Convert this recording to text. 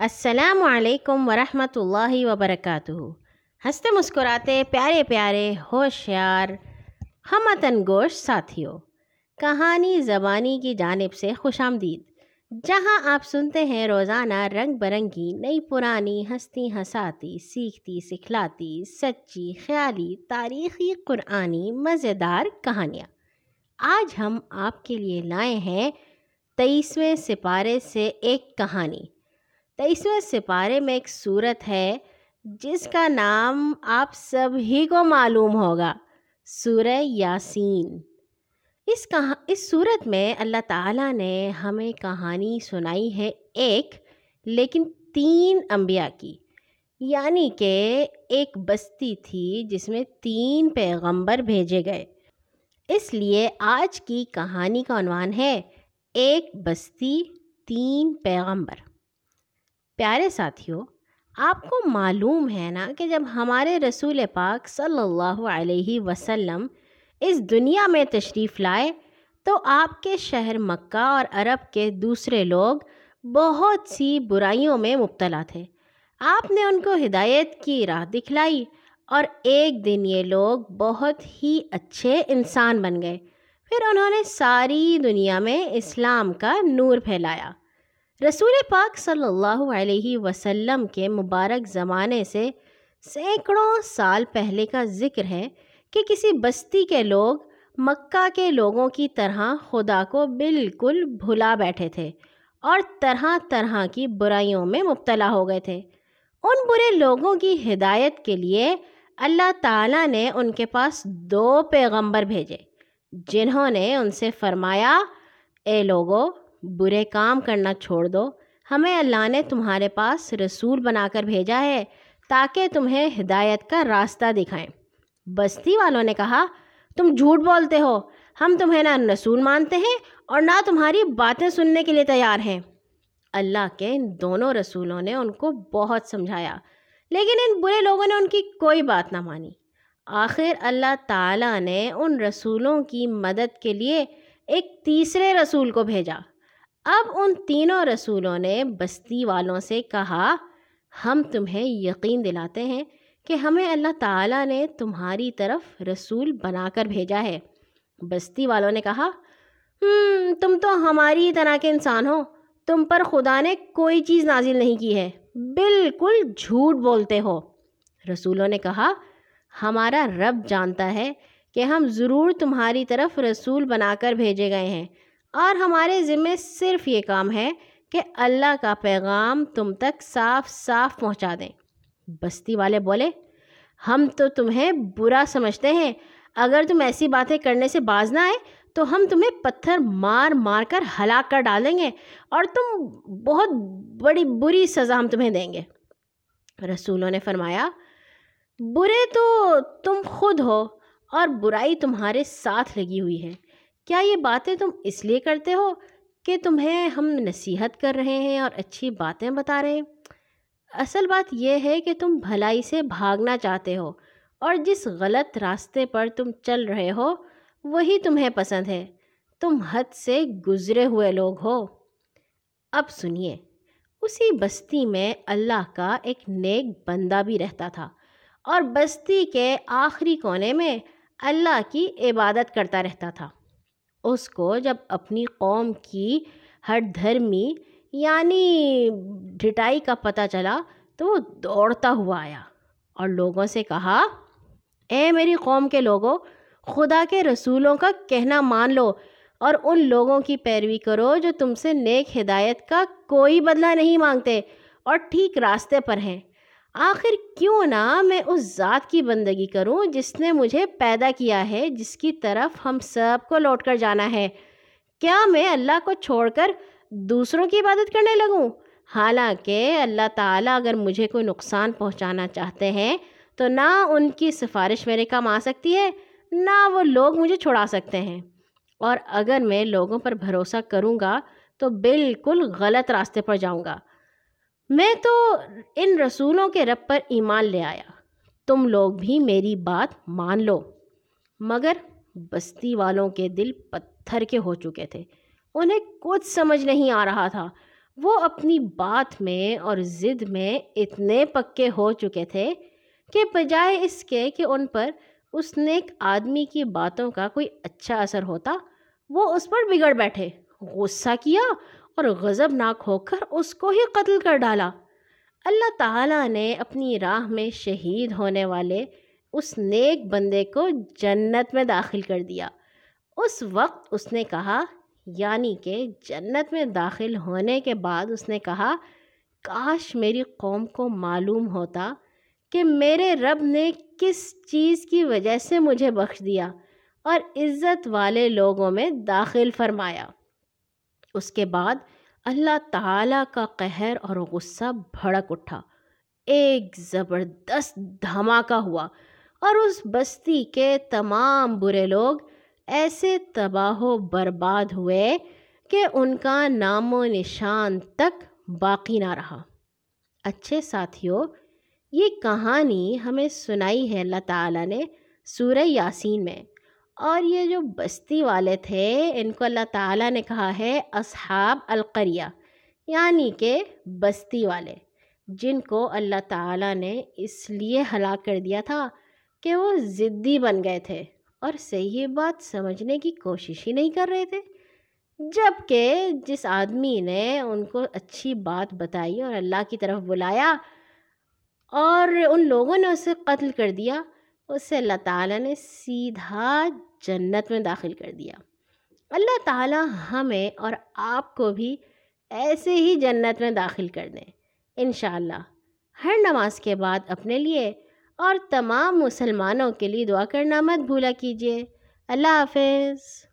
السلام علیکم ورحمۃ اللہ وبرکاتہ۔ ہنستے مسکراتے پیارے پیارے ہوشیار ہم گوش ساتھیوں کہانی زبانی کی جانب سے خوش آمدید۔ جہاں آپ سنتے ہیں روزانہ رنگ برنگی، نئی پرانی ہستی ہساتی سیکھتی سکھلاتی، سچی خیالی، تاریخی قرآنی مزیدار کہانیاں۔ آج ہم آپ کے لیے لائے ہیں تیئیسویں سپارے سے ایک کہانی۔ تیئیسویں سپارے میں ایک صورت ہے جس کا نام آپ سب ہی کو معلوم ہوگا، سورہ یاسین۔ اس کہا، اس صورت میں اللہ تعالیٰ نے ہمیں کہانی سنائی ہے ایک، لیکن تین انبیاء کی۔ یعنی کہ ایک بستی تھی جس میں تین پیغمبر بھیجے گئے۔ اس لیے آج کی کہانی کا عنوان ہے ایک بستی، تین پیغمبر۔ پیارے ساتھیوں، آپ کو معلوم ہے نا کہ جب ہمارے رسول پاک صلی اللہ علیہ وسلم اس دنیا میں تشریف لائے، تو آپ کے شہر مکہ اور عرب کے دوسرے لوگ بہت سی برائیوں میں مبتلا تھے۔ آپ نے ان کو ہدایت کی راہ دکھلائی اور ایک دن یہ لوگ بہت ہی اچھے انسان بن گئے۔ پھر انہوں نے ساری دنیا میں اسلام کا نور پھیلایا۔ رسول پاک صلی اللہ علیہ وسلم کے مبارک زمانے سے سینکڑوں سال پہلے کا ذکر ہے کہ کسی بستی کے لوگ، مکہ کے لوگوں کی طرح خدا کو بالکل بھلا بیٹھے تھے اور طرح طرح کی برائیوں میں مبتلا ہو گئے تھے۔ ان برے لوگوں کی ہدایت کے لیے اللہ تعالیٰ نے ان کے پاس دو پیغمبر بھیجے، جنہوں نے ان سے فرمایا، اے لوگو برے کام کرنا چھوڑ دو۔ ہمیں اللہ نے تمہارے پاس رسول بنا کر بھیجا ہے تاکہ تمہیں ہدایت کا راستہ دکھائیں۔ بستی والوں نے کہا، تم جھوٹ بولتے ہو۔ ہم تمہیں نہ رسول مانتے ہیں اور نہ تمہاری باتیں سننے کے لیے تیار ہیں۔ اللہ کے ان دونوں رسولوں نے ان کو بہت سمجھایا، لیکن ان برے لوگوں نے ان کی کوئی بات نہ مانی۔ آخر اللہ تعالیٰ نے ان رسولوں کی مدد کے لیے ایک تیسرے رسول کو بھیجا۔ اب ان تینوں رسولوں نے بستی والوں سے کہا، ہم تمہیں یقین دلاتے ہیں کہ ہمیں اللہ تعالیٰ نے تمہاری طرف رسول بنا کر بھیجا ہے۔ بستی والوں نے کہا تم تو ہماری طرح کے انسان ہو، تم پر خدا نے کوئی چیز نازل نہیں کی ہے، بالکل جھوٹ بولتے ہو۔ رسولوں نے کہا، ہمارا رب جانتا ہے کہ ہم ضرور تمہاری طرف رسول بنا کر بھیجے گئے ہیں۔ اور ہمارے ذمے صرف یہ کام ہے کہ اللہ کا پیغام تم تک صاف صاف پہنچا دیں بستی والے بولے، ہم تو تمہیں برا سمجھتے ہیں۔ اگر تم ایسی باتیں کرنے سے باز نہ آئے تو ہم تمہیں پتھر مار مار کر ہلاک کر ڈالیں گے اور تم بہت بڑی بری سزا ہم تمہیں دیں گے۔ رسولوں نے فرمایا، برے تو تم خود ہو اور برائی تمہارے ساتھ لگی ہوئی ہے۔ کیا یہ باتیں تم اس لیے کرتے ہو کہ تمہیں ہم نصیحت کر رہے ہیں اور اچھی باتیں بتا رہے ہیں؟ اصل بات یہ ہے کہ تم بھلائی سے بھاگنا چاہتے ہو اور جس غلط راستے پر تم چل رہے ہو، وہی تمہیں پسند ہے۔ تم حد سے گزرے ہوئے لوگ ہو۔ اب سنیے، اسی بستی میں اللہ کا ایک نیک بندہ بھی رہتا تھا اور بستی کے آخری کونے میں اللہ کی عبادت کرتا رہتا تھا۔ اس کو جب اپنی قوم کی ہٹ دھرمی یعنی ڈھٹائی کا پتہ چلا تو وہ دوڑتا ہوا آیا اور لوگوں سے کہا، اے میری قوم کے لوگوں، خدا کے رسولوں کا کہنا مان لو اور ان لوگوں کی پیروی کرو جو تم سے نیک ہدایت کا کوئی بدلہ نہیں مانگتے اور ٹھیک راستے پر ہیں۔ آخر کیوں نہ میں اس ذات کی بندگی کروں جس نے مجھے پیدا کیا ہے، جس کی طرف ہم سب کو لوٹ کر جانا ہے۔ کیا میں اللہ کو چھوڑ کر دوسروں کی عبادت کرنے لگوں؟ حالانکہ اللہ تعالیٰ اگر مجھے کوئی نقصان پہنچانا چاہتے ہیں تو نہ ان کی سفارش میرے کام آ سکتی ہے، نہ وہ لوگ مجھے چھڑا سکتے ہیں۔ اور اگر میں لوگوں پر بھروسہ کروں گا تو بالکل غلط راستے پر جاؤں گا۔ میں تو ان رسولوں کے رب پر ایمان لے آیا۔ تم لوگ بھی میری بات مان لو۔ مگر بستی والوں کے دل پتھر کے ہو چکے تھے۔ انہیں کچھ سمجھ نہیں آ رہا تھا۔ وہ اپنی بات میں اور ضد میں اتنے پکے ہو چکے تھے کہ بجائے اس کے کہ ان پر اس نیک آدمی کی باتوں کا کوئی اچھا اثر ہوتا، وہ اس پر بگڑ بیٹھے۔ غصہ کیا؟ اور غضب ناک ہو کر اس کو ہی قتل کر ڈالا۔ اللہ تعالیٰ نے اپنی راہ میں شہید ہونے والے اس نیک بندے کو جنت میں داخل کر دیا۔ اس وقت اس نے کہا یعنی کہ جنت میں داخل ہونے کے بعد اس نے کہا، کاش میری قوم کو معلوم ہوتا کہ میرے رب نے کس چیز کی وجہ سے مجھے بخش دیا اور عزت والے لوگوں میں داخل فرمایا۔ اس کے بعد اللہ تعالیٰ کا قہر اور غصہ بھڑک اٹھا۔ ایک زبردست دھماکہ ہوا اور اس بستی کے تمام برے لوگ ایسے تباہ و برباد ہوئے کہ ان کا نام و نشان تک باقی نہ رہا۔ اچھے ساتھیوں یہ کہانی ہمیں سنائی ہے اللہ تعالیٰ نے سورہ یاسین میں۔ اور یہ جو بستی والے تھے، ان کو اللہ تعالیٰ نے کہا ہے اصحاب القریہ یعنی کہ بستی والے، جن کو اللہ تعالیٰ نے اس لیے ہلاک کر دیا تھا کہ وہ ضدی بن گئے تھے اور صحیح بات سمجھنے کی کوشش ہی نہیں کر رہے تھے۔ جبکہ جس آدمی نے ان کو اچھی بات بتائی اور اللہ کی طرف بلایا اور ان لوگوں نے اسے قتل کر دیا اسے اللہ تعالیٰ نے سیدھا جنت میں داخل کر دیا۔ اللہ تعالیٰ ہمیں اور آپ کو بھی ایسے ہی جنت میں داخل کر دیں۔ انشاءاللہ، ہر نماز کے بعد اپنے لیے اور تمام مسلمانوں کے لیے دعا کرنا مت بھولا کیجیے اللہ حافظ۔